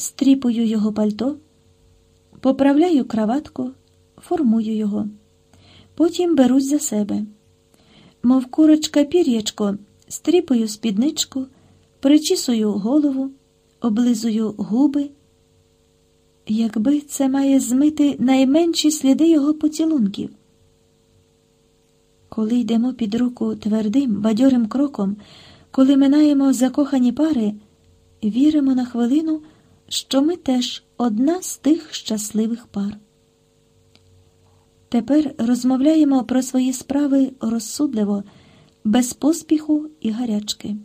стріпую його пальто, поправляю краватку, формую його. Потім берусь за себе. Мов курочка пір'ячко, стріпую спідничку, причісую голову, облизую губи. Якби це має змити найменші сліди його поцілунків. Коли йдемо під руку твердим, бадьорим кроком, коли минаємо закохані пари, віримо на хвилину, що ми теж одна з тих щасливих пар. Тепер розмовляємо про свої справи розсудливо, без поспіху і гарячки.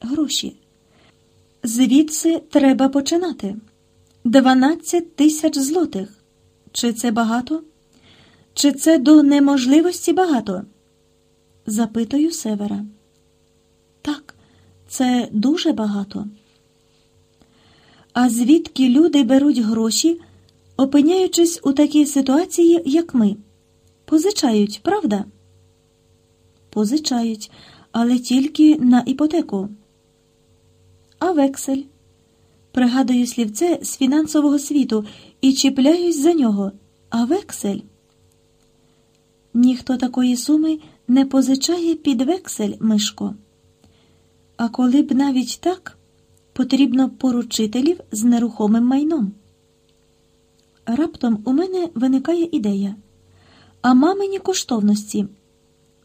Гроші. Звідси треба починати. Дванадцять тисяч злотих. Чи це багато? Чи це до неможливості багато? Запитую севера. Так, це дуже багато. А звідки люди беруть гроші, опиняючись у такій ситуації, як ми? Позичають, правда? Позичають, але тільки на іпотеку. А вексель. Пригадую слівце з фінансового світу і чіпляюсь за нього. А вексель. Ніхто такої суми не позичає під вексель, Мишко. А коли б навіть так, потрібно поручителів з нерухомим майном. Раптом у мене виникає ідея. А мамині коштовності.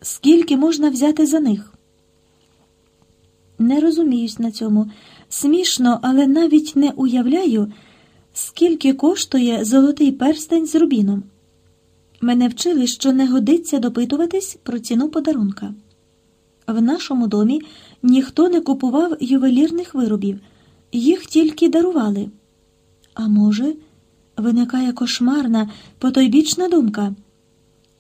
Скільки можна взяти за них? Не розуміюсь на цьому. Смішно, але навіть не уявляю, скільки коштує золотий перстень з рубіном. Мене вчили, що не годиться допитуватись про ціну подарунка. В нашому домі ніхто не купував ювелірних виробів, їх тільки дарували. А може, виникає кошмарна, потойбічна думка.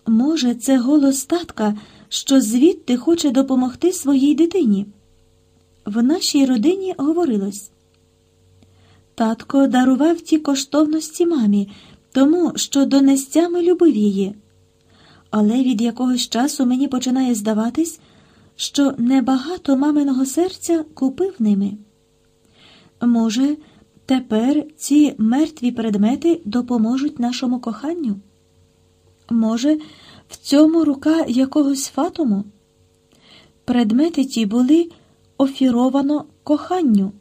Може, це голос татка, що звідти хоче допомогти своїй дитині. В нашій родині говорилось. Татко дарував ті коштовності мамі, тому що донестями любив її. Але від якогось часу мені починає здаватись, що небагато маминого серця купив ними. Може, тепер ці мертві предмети допоможуть нашому коханню? Може, в цьому рука якогось фатуму? Предмети ті були офіровано коханню.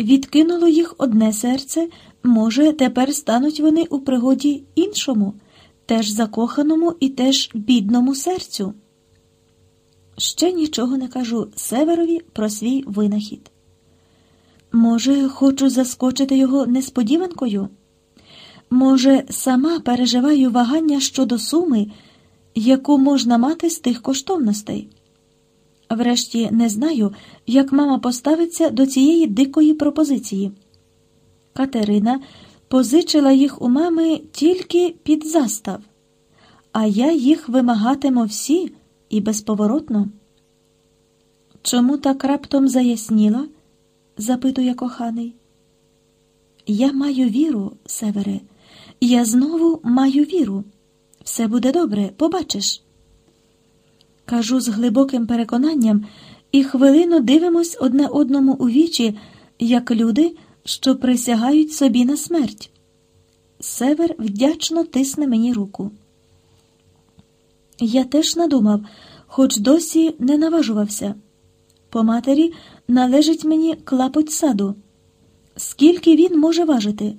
Відкинуло їх одне серце, може, тепер стануть вони у пригоді іншому, теж закоханому і теж бідному серцю. Ще нічого не кажу Северові про свій винахід. Може, хочу заскочити його несподіванкою? Може, сама переживаю вагання щодо суми, яку можна мати з тих коштовностей. Врешті не знаю, як мама поставиться до цієї дикої пропозиції. Катерина позичила їх у мами тільки під застав, а я їх вимагатиму всі і безповоротно. Чому так раптом заясніла? запитує коханий. Я маю віру, Севере, я знову маю віру. Все буде добре, побачиш. Кажу з глибоким переконанням, і хвилину дивимось одне одному у вічі, як люди, що присягають собі на смерть. Север вдячно тисне мені руку. Я теж надумав, хоч досі не наважувався. По матері належить мені клапоть саду. Скільки він може важити?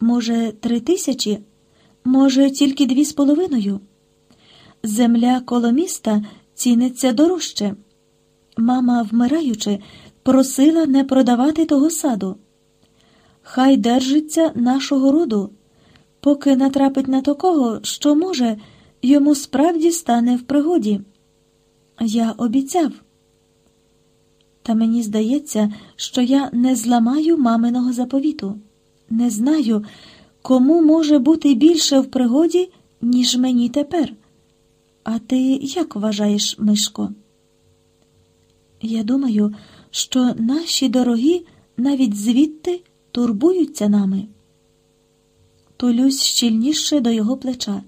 Може, три тисячі, може, тільки дві з половиною. Земля коло міста ціниться дорожче. Мама, вмираючи, просила не продавати того саду. Хай держиться нашого роду, поки натрапить на такого, що, може, йому справді стане в пригоді. Я обіцяв. Та мені здається, що я не зламаю маминого заповіту. Не знаю, кому може бути більше в пригоді, ніж мені тепер. А ти як вважаєш, Мишко? Я думаю, що наші дорогі навіть звідти турбуються нами. Тулюсь щільніше до його плеча.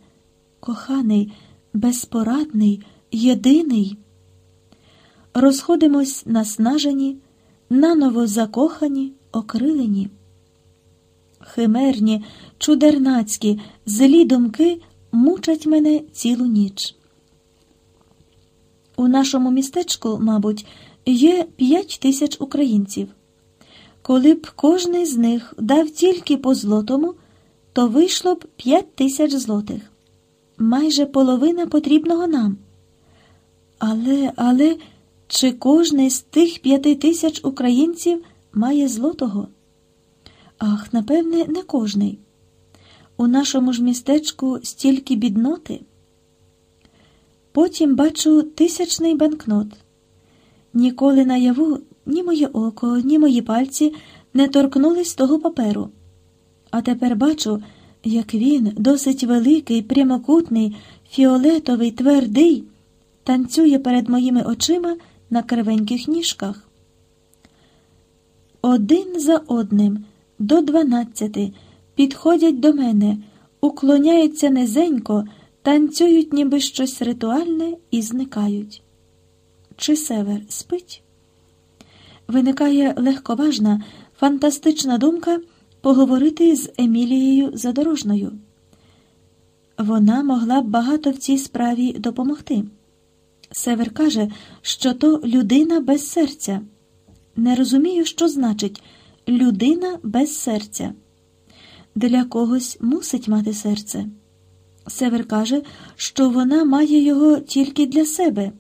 Коханий, безпорадний, єдиний. Розходимось наснажені, наново закохані, окрилені. Химерні, чудернацькі, злі думки мучать мене цілу ніч. У нашому містечку, мабуть, є п'ять тисяч українців. Коли б кожний з них дав тільки по злотому, то вийшло б п'ять тисяч злотих. Майже половина потрібного нам. Але, але, чи кожний з тих п'яти тисяч українців має злотого? Ах, напевне, не кожний. У нашому ж містечку стільки бідноти. Потім бачу тисячний банкнот. Ніколи наяву ні моє око, ні мої пальці не торкнулись того паперу. А тепер бачу, як він, досить великий, прямокутний, фіолетовий, твердий, танцює перед моїми очима на кривеньких ніжках. Один за одним до дванадцяти підходять до мене, уклоняються низенько, танцюють ніби щось ритуальне і зникають. Чи север спить? Виникає легковажна, фантастична думка поговорити з Емілією Задорожною. Вона могла б багато в цій справі допомогти. Север каже, що то людина без серця. Не розумію, що значить людина без серця. Для когось мусить мати серце. Север каже, що вона має його тільки для себе.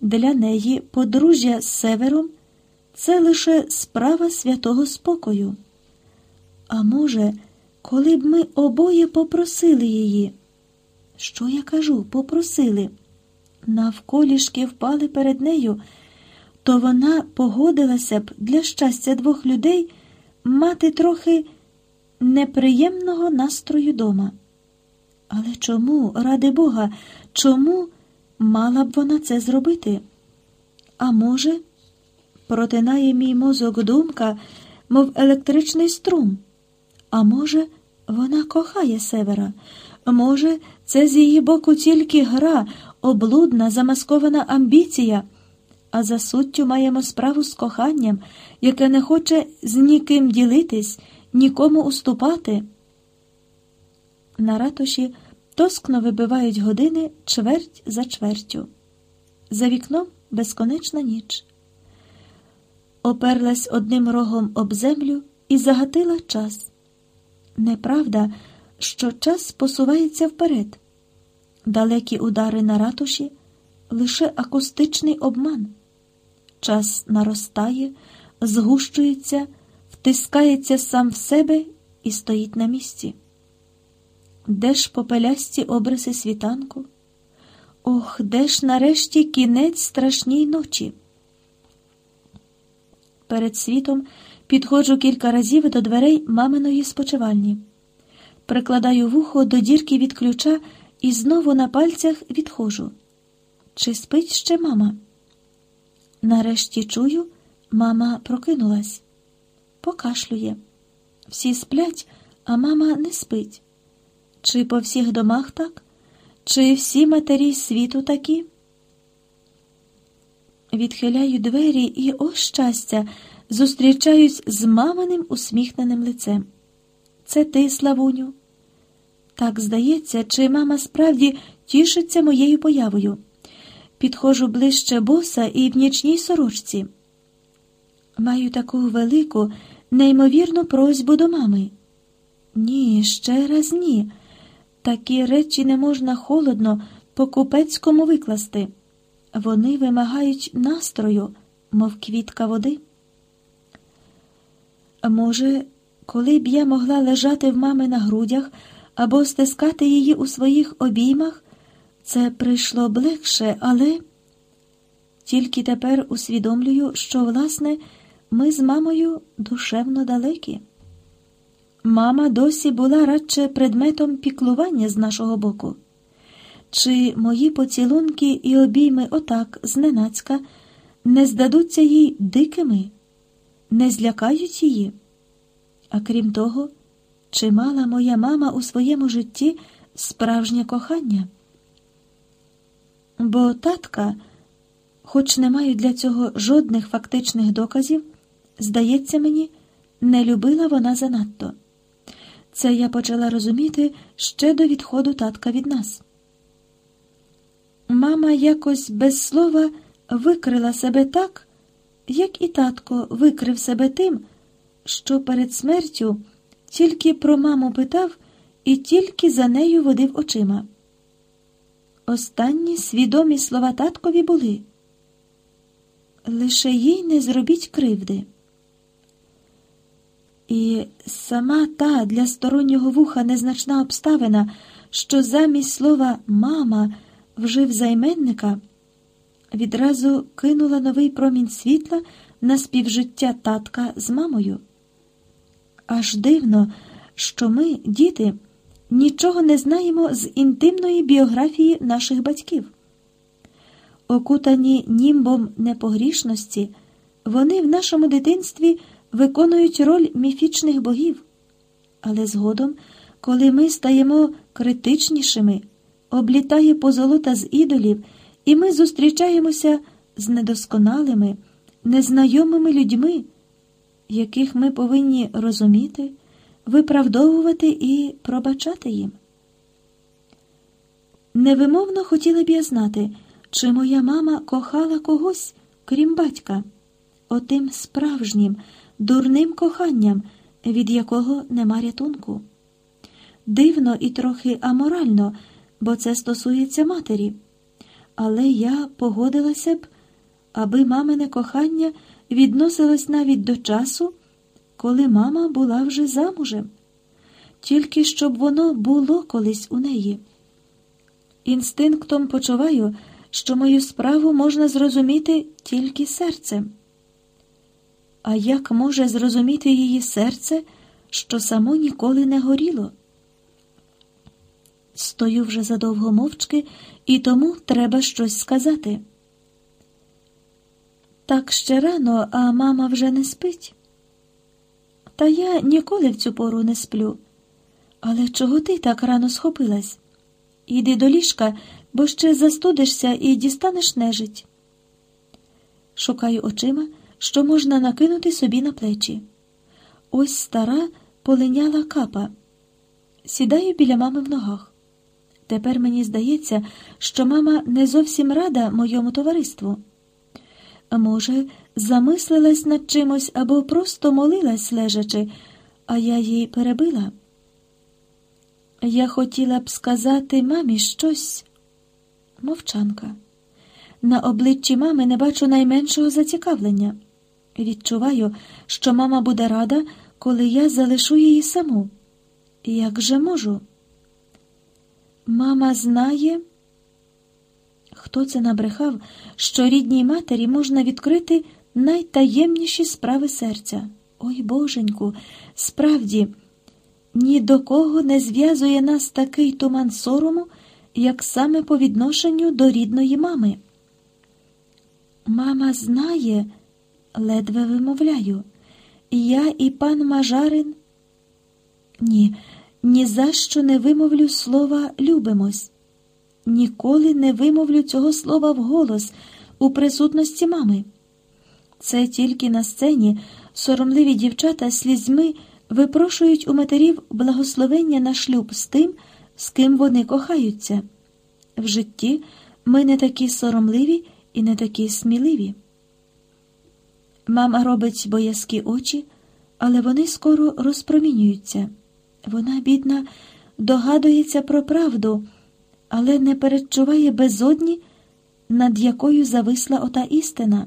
Для неї подружжя з севером це лише справа святого спокою. А може, коли б ми обоє попросили її? Що я кажу, попросили? Навколішки впали перед нею, то вона погодилася б для щастя двох людей мати трохи неприємного настрою дома. Але чому, ради Бога, чому мала б вона це зробити? А може, протинає мій мозок думка, мов електричний струм. А може, вона кохає севера, може, це з її боку тільки гра, облудна, замаскована амбіція, а за суттю маємо справу з коханням, яке не хоче з ніким ділитись, нікому уступати. На ратуші тоскно вибивають години чверть за чвертю. За вікном безконечна ніч. Оперлась одним рогом об землю і загатила час. Неправда, що час посувається вперед. Далекі удари на ратуші лише акустичний обман. Час наростає, згущується, втискається сам в себе і стоїть на місці. Де ж попелясті обриси світанку? Ох, де ж нарешті кінець страшній ночі? Перед світом підходжу кілька разів до дверей маминої спочивальні, прикладаю вухо до дірки від ключа і знову на пальцях відходжу. Чи спить ще мама? Нарешті чую, мама прокинулась, покашлює. Всі сплять, а мама не спить. Чи по всіх домах так? Чи всі матері світу такі? Відхиляю двері і, о щастя, зустрічаюсь з маминим усміхненим лицем. Це ти, Славуню? Так здається, чи мама справді тішиться моєю появою. Підходжу ближче боса і в нічній сорочці. Маю таку велику, неймовірну просьбу до мами. Ні, ще раз ні. Такі речі не можна холодно по купецькому викласти. Вони вимагають настрою, мов квітка води. Може, коли б я могла лежати в мами на грудях або стискати її у своїх обіймах, це прийшло б легше, але тільки тепер усвідомлюю, що, власне, ми з мамою душевно далекі. Мама досі була радше предметом піклування з нашого боку. Чи мої поцілунки і обійми отак, зненацька, не здадуться їй дикими, не злякають її? А крім того, чи мала моя мама у своєму житті справжнє кохання? Бо татка, хоч не маю для цього жодних фактичних доказів, здається мені, не любила вона занадто. Це я почала розуміти ще до відходу татка від нас. Мама якось без слова викрила себе так, як і татко викрив себе тим, що перед смертю тільки про маму питав і тільки за нею водив очима. Останні свідомі слова таткові були лише їй не зробіть кривди. І сама та для стороннього вуха незначна обставина, що замість слова мама вжив займенника, відразу кинула новий промінь світла на співжиття татка з мамою. Аж дивно, що ми, діти, нічого не знаємо з інтимної біографії наших батьків. Окутані німбом непогрішності, вони в нашому дитинстві виконують роль міфічних богів. Але згодом, коли ми стаємо критичнішими, облітає позолота з ідолів, і ми зустрічаємося з недосконалими, незнайомими людьми, яких ми повинні розуміти, виправдовувати і пробачати їм. Невимовно хотіла б я знати, чи моя мама кохала когось, крім батька, отим справжнім, дурним коханням, від якого нема рятунку. Дивно і трохи аморально, бо це стосується матері. Але я погодилася б, аби мамине кохання відносилось навіть до часу, коли мама була вже замужем, тільки щоб воно було колись у неї. Інстинктом почуваю, що мою справу можна зрозуміти тільки серцем. А як може зрозуміти її серце, що само ніколи не горіло? Стою вже задовго мовчки, і тому треба щось сказати. Так ще рано, а мама вже не спить. Та я ніколи в цю пору не сплю. Але чого ти так рано схопилась? Іди до ліжка, бо ще застудишся і дістанеш нежить. Шукаю очима, що можна накинути собі на плечі. Ось стара полиняла капа. Сідаю біля мами в ногах. Тепер мені здається, що мама не зовсім рада моєму товариству. Може, замислилась над чимось або просто молилась лежачи, а я її перебила. Я хотіла б сказати мамі щось. Мовчанка. На обличчі мами не бачу найменшого зацікавлення. Відчуваю, що мама буде рада, коли я залишу її саму. Як же можу? Мама знає, хто це набрехав, що рідній матері можна відкрити найтаємніші справи серця. Ой боженьку, справді, ні до кого не зв'язує нас такий туман сорому, як саме по відношенню до рідної мами. Мама знає, ледве вимовляю, я і пан Мажарин. Ні, ні за що не вимовлю слова любимось. Ніколи не вимовлю цього слова вголос у присутності мами. Це тільки на сцені соромливі дівчата слізьми випрошують у матерів благословення на шлюб з тим, з ким вони кохаються. В житті ми не такі соромливі і не такі сміливі. Мама робить боязкі очі, але вони скоро розпромінюються. Вона, бідна, догадується про правду, але не передчуває безодні, над якою зависла ота істина.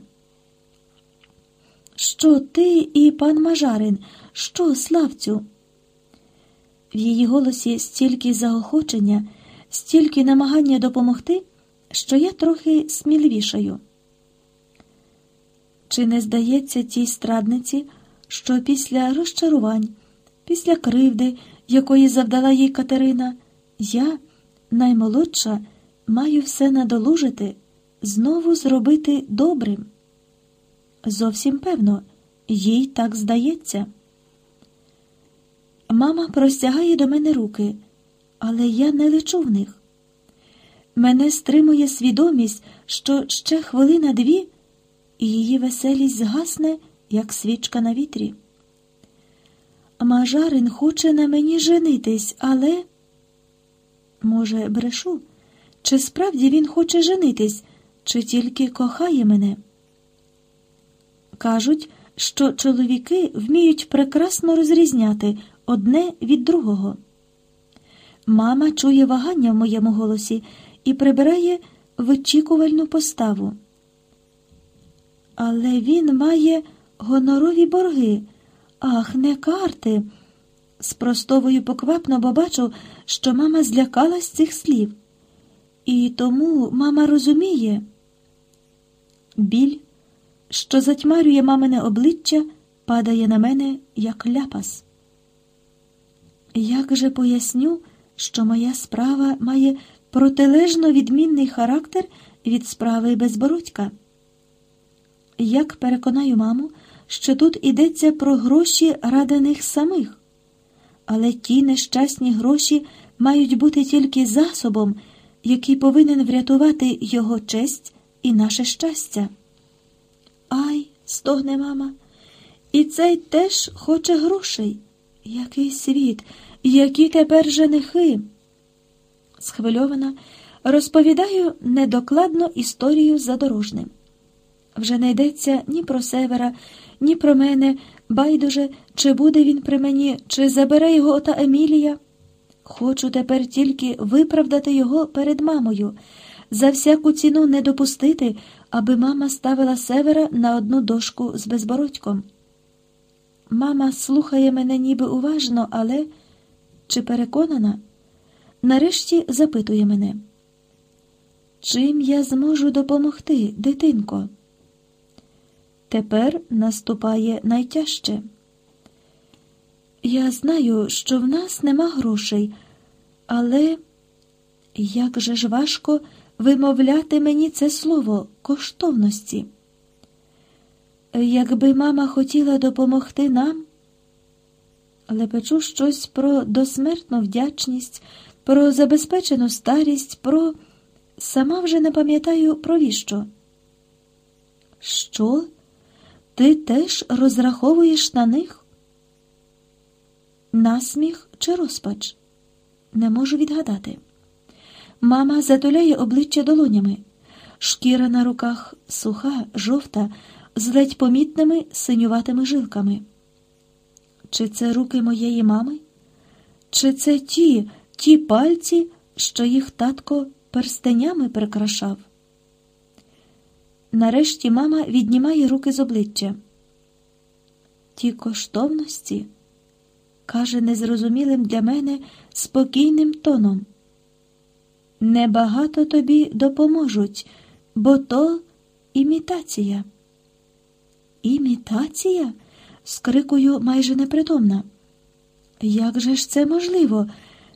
Що ти і пан Мажарин, що, славцю? В її голосі стільки заохочення, стільки намагання допомогти, що я трохи сміливішаю. Чи не здається тій страдниці, що після розчарувань, після кривди, якої завдала їй Катерина, я, наймолодша, маю все надолужити, знову зробити добрим? Зовсім певно, їй так здається. Мама простягає до мене руки, але я не лечу в них. Мене стримує свідомість, що ще хвилина дві, і її веселість згасне, як свічка на вітрі. Мажарин хоче на мені женитись, але. Може, брешу? Чи справді він хоче женитись, чи тільки кохає мене? Кажуть, що чоловіки вміють прекрасно розрізняти одне від другого. Мама чує вагання в моєму голосі і прибирає вичікувальну поставу. Але він має гонорові борги, ах, не карти. Спростовую поквапно, бо бачу, що мама злякалась цих слів. І тому мама розуміє біль, що затьмарює мамине обличчя, падає на мене, як ляпас. Як же поясню, що моя справа має протилежно відмінний характер від справи безбородька? Як переконаю маму, що тут йдеться про гроші ради них самих, але ті нещасні гроші мають бути тільки засобом, який повинен врятувати його честь і наше щастя. Ай, стогне мама, і цей теж хоче грошей. Який світ, які тепер женихи? Схвильована, розповідаю недокладно історію задорожним. Вже не йдеться ні про севера, ні про мене, байдуже, чи буде він при мені, чи забере його ота Емілія. Хочу тепер тільки виправдати його перед мамою, за всяку ціну не допустити, аби мама ставила севера на одну дошку з безбородьком. Мама слухає мене ніби уважно, але чи переконана? Нарешті запитує мене, чим я зможу допомогти, дитинко? Тепер наступає найтяжче. Я знаю, що в нас нема грошей, але як же ж важко вимовляти мені це слово коштовності. Якби мама хотіла допомогти нам, але печу щось про досмертну вдячність, про забезпечену старість, про сама вже не пам'ятаю про віщо. Що? Ти теж розраховуєш на них? Насміх чи розпач? Не можу відгадати. Мама затуляє обличчя долонями, шкіра на руках суха, жовта, з ледь помітними синюватими жилками. Чи це руки моєї мами? Чи це ті, ті пальці, що їх татко перстенями прикрашав? Нарешті мама віднімає руки з обличчя. Ті коштовності, каже незрозумілим для мене спокійним тоном. Небагато тобі допоможуть, бо то імітація. Імітація? скрикую майже непритомна. Як же ж це можливо?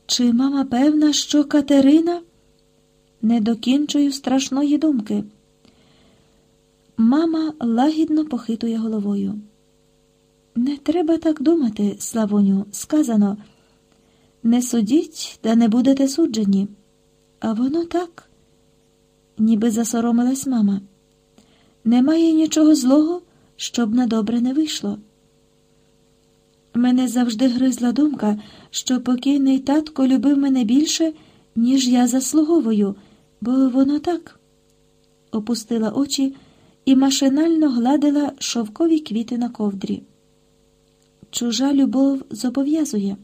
Чи мама певна, що Катерина? Не докінчую страшної думки. Мама лагідно похитує головою. Не треба так думати, Славоню, сказано. Не судіть, та не будете суджені. А воно так, ніби засоромилась мама. Немає нічого злого, щоб на добре не вийшло. Мене завжди гризла думка, що покійний татко любив мене більше, ніж я заслуговую, бо воно так. Опустила очі і машинально гладила шовкові квіти на ковдрі. Чужа любов зобов'язує.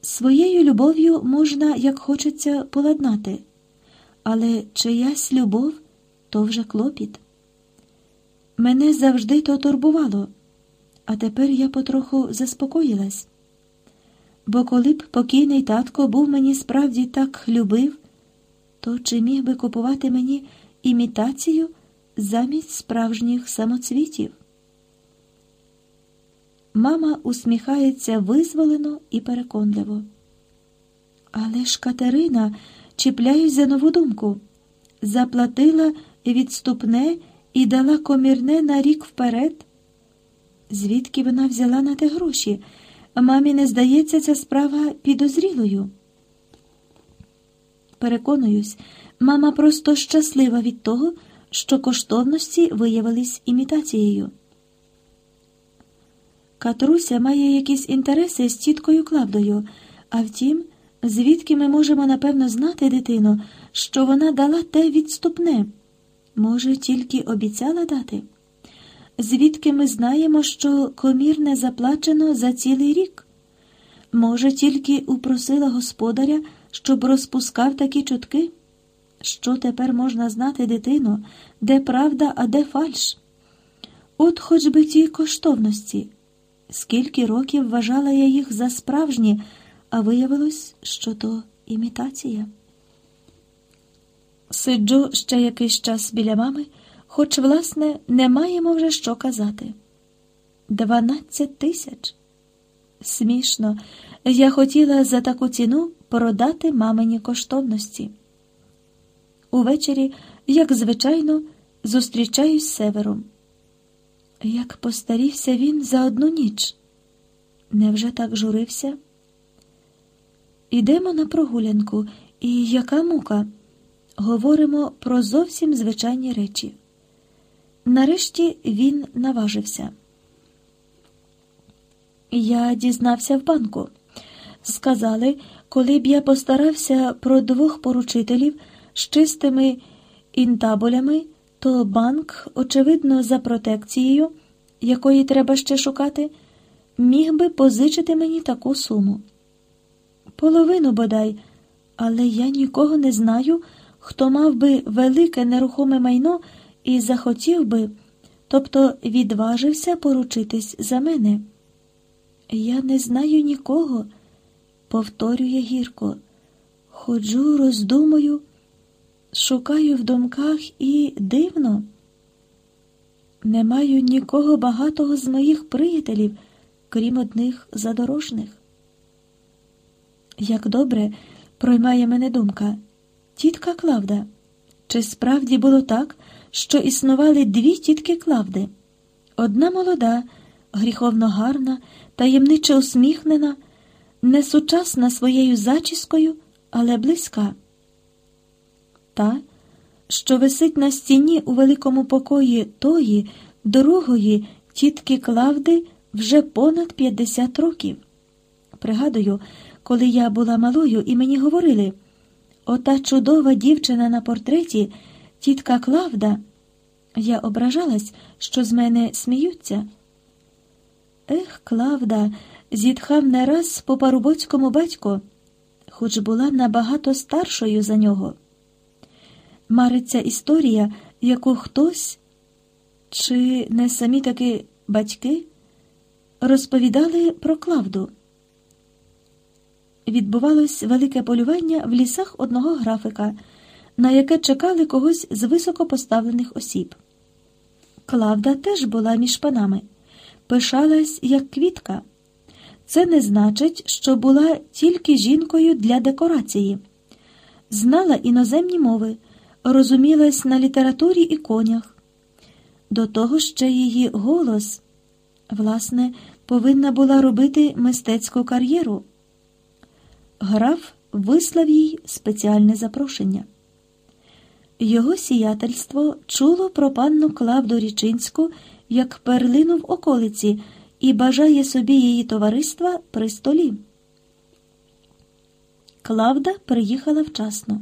Своєю любов'ю можна, як хочеться, поладнати, але чиясь любов то вже клопіт. Мене завжди то турбувало, а тепер я потроху заспокоїлась. Бо коли б покійний татко був мені справді так любив, то чи міг би купувати мені імітацію замість справжніх самоцвітів? Мама усміхається визволено і переконливо. Але ж Катерина, чіпляюсь за нову думку, заплатила відступне і дала комірне на рік вперед. Звідки вона взяла на те гроші? Мамі не здається ця справа підозрілою. Переконуюсь, мама просто щаслива від того, що коштовності виявились імітацією. Катруся має якісь інтереси з тіткою Клавдою, а втім, звідки ми можемо напевно знати дитину, що вона дала те відступне? Може, тільки обіцяла дати? Звідки ми знаємо, що комір не заплачено за цілий рік? Може, тільки упросила господаря, щоб розпускав такі чутки? Що тепер можна знати дитину, де правда, а де фальш? От хоч би ті коштовності. Скільки років вважала я їх за справжні, а виявилось, що то імітація. Сиджу ще якийсь час біля мами, хоч, власне, не маємо вже що казати. Дванадцять тисяч. Смішно, я хотіла за таку ціну продати мамині коштовності. Увечері, як звичайно, зустрічаюсь з севером. Як постарівся він за одну ніч. Невже так журився? Ідемо на прогулянку, і яка мука? Говоримо про зовсім звичайні речі. Нарешті він наважився. Я дізнався в банку. Сказали, коли б я постарався про двох поручителів з чистими інтабулями, то банк, очевидно, за протекцією, якої треба ще шукати, міг би позичити мені таку суму. Половину бодай, але я нікого не знаю, хто мав би велике нерухоме майно і захотів би, тобто відважився поручитись за мене. Я не знаю нікого, повторює гірко. Ходжу, роздумую, шукаю в думках і дивно. Не маю нікого багатого з моїх приятелів, крім одних задорожних. Як добре проймає мене думка, тітка Клавда. Чи справді було так, що існували дві тітки Клавди? Одна молода, гріховно гарна, таємниче усміхнена, несучасна своєю зачіскою, але близька. Та, що висить на стіні у великому покої тої, другої тітки Клавди вже понад 50 років. Пригадую, коли я була малою, і мені говорили ота чудова дівчина на портреті, тітка Клавда. Я ображалась, що з мене сміються. Ех, Клавда, зітхав не раз по парубоцькому батько, хоч була набагато старшою за нього. Мариться історія, яку хтось, чи не самі таки батьки, розповідали про Клавду. Відбувалось велике полювання в лісах одного графика, на яке чекали когось з високопоставлених осіб. Клавда теж була між панами, пишалась як квітка. Це не значить, що була тільки жінкою для декорації, знала іноземні мови, розумілась на літературі і конях. До того ще її голос, власне, повинна була робити мистецьку кар'єру. Граф вислав їй спеціальне запрошення. Його сіятельство чуло про панну Клавду Річинську як перлину в околиці і бажає собі її товариства при столі. Клавда приїхала вчасно,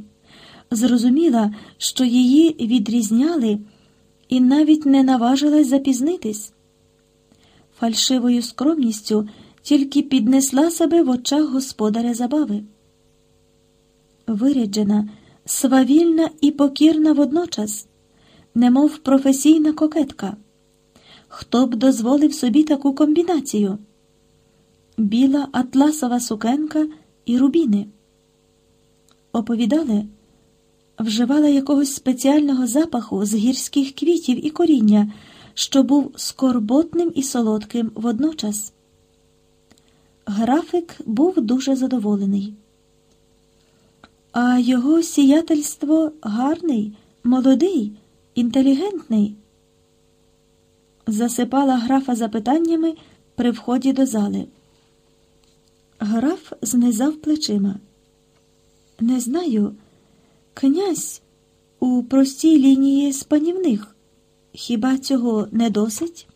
зрозуміла, що її відрізняли, і навіть не наважилась запізнитись. Фальшивою скромністю тільки піднесла себе в очах господаря забави. Виряджена, свавільна і покірна водночас, немов професійна кокетка. Хто б дозволив собі таку комбінацію? Біла атласова сукенка і рубіни. Оповідали, вживала якогось спеціального запаху з гірських квітів і коріння, що був скорботним і солодким водночас. График був дуже задоволений. А його сіятельство гарний, молодий, інтелігентний. Засипала графа запитаннями при вході до зали. Граф знизав плечима. Не знаю, князь у простій лінії з панівних. Хіба цього не досить?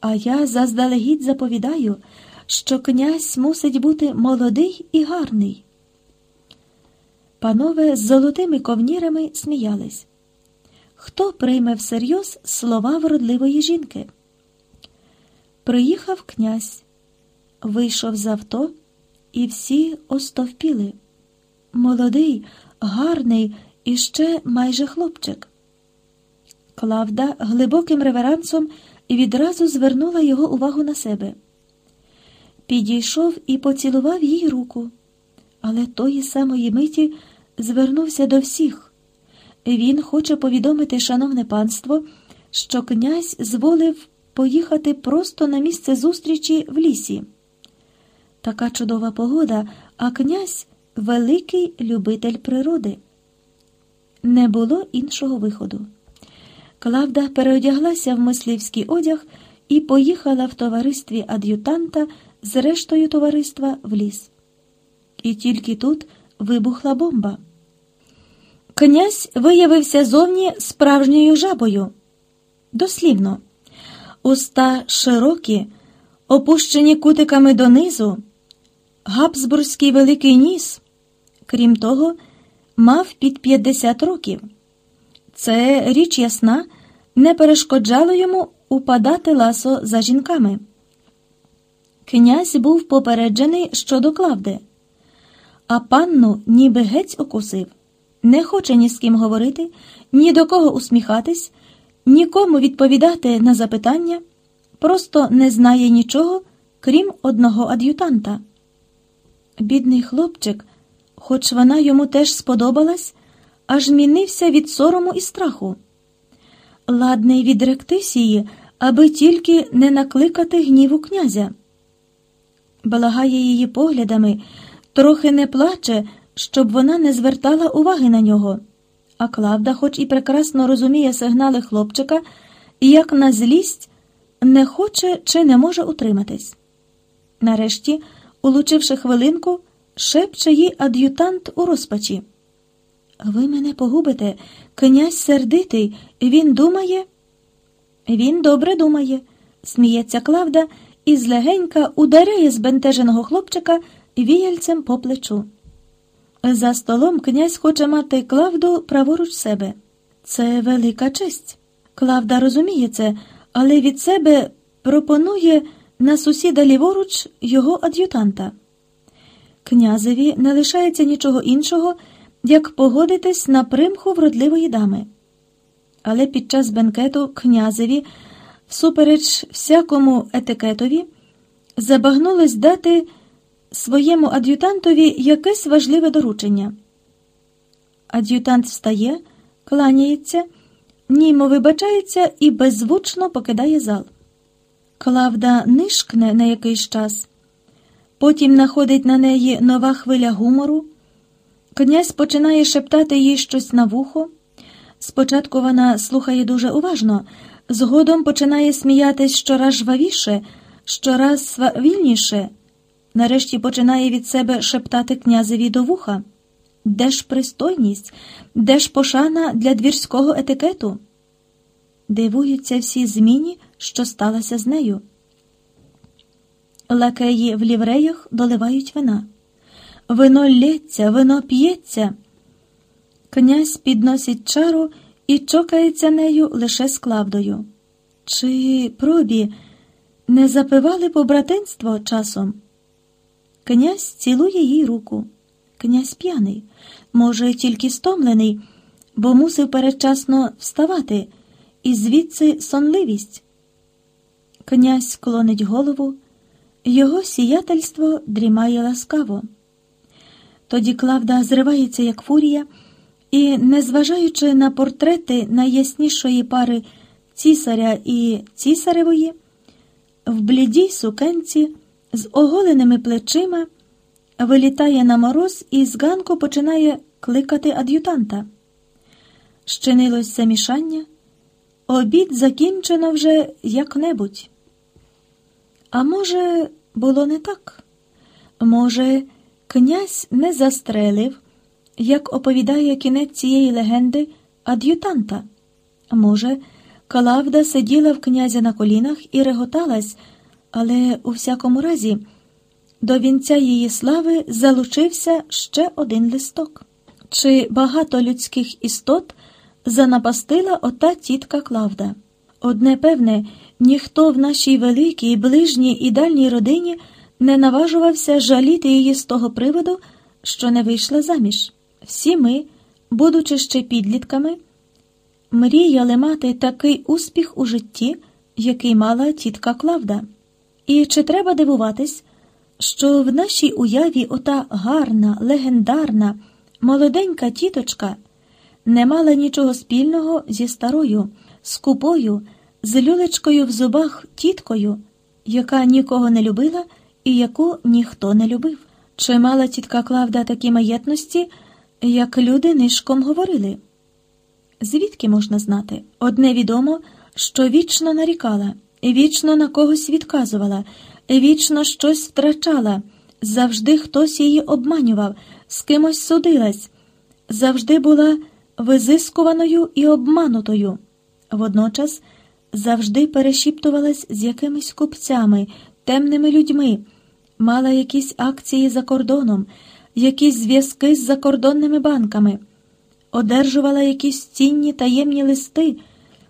А я заздалегідь заповідаю, що князь мусить бути молодий і гарний. Панове з золотими ковнірами сміялись. Хто прийме всерйоз слова вродливої жінки? Приїхав князь, вийшов з авто, і всі остовпіли. Молодий, гарний і ще майже хлопчик. Клавда глибоким реверансом відразу звернула його увагу на себе. Підійшов і поцілував їй руку, але тої самої миті звернувся до всіх. Він хоче повідомити, шановне панство, що князь зволив поїхати просто на місце зустрічі в лісі. Така чудова погода, а князь великий любитель природи. Не було іншого виходу. Клавда переодяглася в мисливський одяг і поїхала в товаристві ад'ютанта з рештою товариства в ліс. І тільки тут вибухла бомба. Князь виявився зовні справжньою жабою. Дослівно, уста широкі, опущені кутиками донизу, габсбурзький великий ніс, крім того, мав під 50 років. Це річ ясна, не перешкоджало йому упадати ласо за жінками. Князь був попереджений щодо клавди, а панну ніби гець укусив не хоче ні з ким говорити, ні до кого усміхатись, нікому відповідати на запитання, просто не знає нічого, крім одного ад'ютанта. Бідний хлопчик, хоч вона йому теж сподобалась, аж мінився від сорому і страху. Ладний відректись її, аби тільки не накликати гніву князя. Балагає її поглядами, трохи не плаче щоб вона не звертала уваги на нього. А Клавда, хоч і прекрасно розуміє сигнали хлопчика, як на злість, не хоче чи не може утриматись. Нарешті, улучивши хвилинку, шепче їй ад'ютант у розпачі. Ви мене погубите, князь сердитий, він думає. Він добре думає, сміється Клавда і злегенька ударяє збентеженого хлопчика віяльцем по плечу. За столом князь хоче мати Клавду праворуч себе. Це велика честь. Клавда розуміє це, але від себе пропонує на сусіда ліворуч його ад'ютанта. Князеві не лишається нічого іншого, як погодитись на примху вродливої дами. Але під час бенкету князеві, всупереч всякому етикетові, забагнулось дати своєму ад'ютантові якесь важливе доручення. Ад'ютант встає, кланяється, німо вибачається і беззвучно покидає зал. Клавда нишкне на якийсь час, потім находить на неї нова хвиля гумору. Князь починає шептати їй щось на вухо. Спочатку вона слухає дуже уважно, згодом починає сміятись щораз жвавіше, щораз свавільніше. Нарешті починає від себе шептати князеві до вуха. Де ж пристойність, де ж пошана для двірського етикету? Дивуються всі зміні, що сталося з нею. Лакеї в лівреях доливають вина. Вино лється, вино п'ється. Князь підносить чару і чокається нею лише з клавдою. Чи пробі не запивали побратинство часом? Князь цілує їй руку. Князь п'яний, може, тільки стомлений, бо мусив передчасно вставати, і звідси сонливість. Князь клонить голову, його сіятельство дрімає ласкаво. Тоді Клавда зривається, як фурія, і, незважаючи на портрети найяснішої пари цісаря і цісаревої, в блідій сукенці з оголеними плечима вилітає на мороз і з ганку починає кликати ад'ютанта. Щинилось мішання, обід закінчено вже як-небудь. А може, було не так? Може, князь не застрелив, як оповідає кінець цієї легенди ад'ютанта? Може, Калавда сиділа в князя на колінах і реготалась, але у всякому разі до вінця її слави залучився ще один листок. Чи багато людських істот занапастила ота тітка Клавда? Одне певне, ніхто в нашій великій, ближній і дальній родині не наважувався жаліти її з того приводу, що не вийшла заміж. Всі ми, будучи ще підлітками, мріяли мати такий успіх у житті, який мала тітка Клавда. І чи треба дивуватись, що в нашій уяві ота гарна, легендарна, молоденька тіточка не мала нічого спільного зі старою, скупою, з люлечкою в зубах тіткою, яка нікого не любила і яку ніхто не любив. Чи мала тітка Клавда такі маєтності, як люди нишком говорили? Звідки можна знати? Одне відомо, що вічно нарікала, вічно на когось відказувала, вічно щось втрачала, завжди хтось її обманював, з кимось судилась, завжди була визискуваною і обманутою. Водночас завжди перешіптувалась з якимись купцями, темними людьми, мала якісь акції за кордоном, якісь зв'язки з закордонними банками, одержувала якісь цінні таємні листи,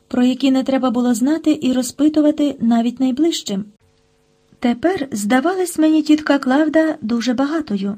про які не треба було знати і розпитувати навіть найближчим. Тепер здавалась мені тітка Клавда дуже багатою.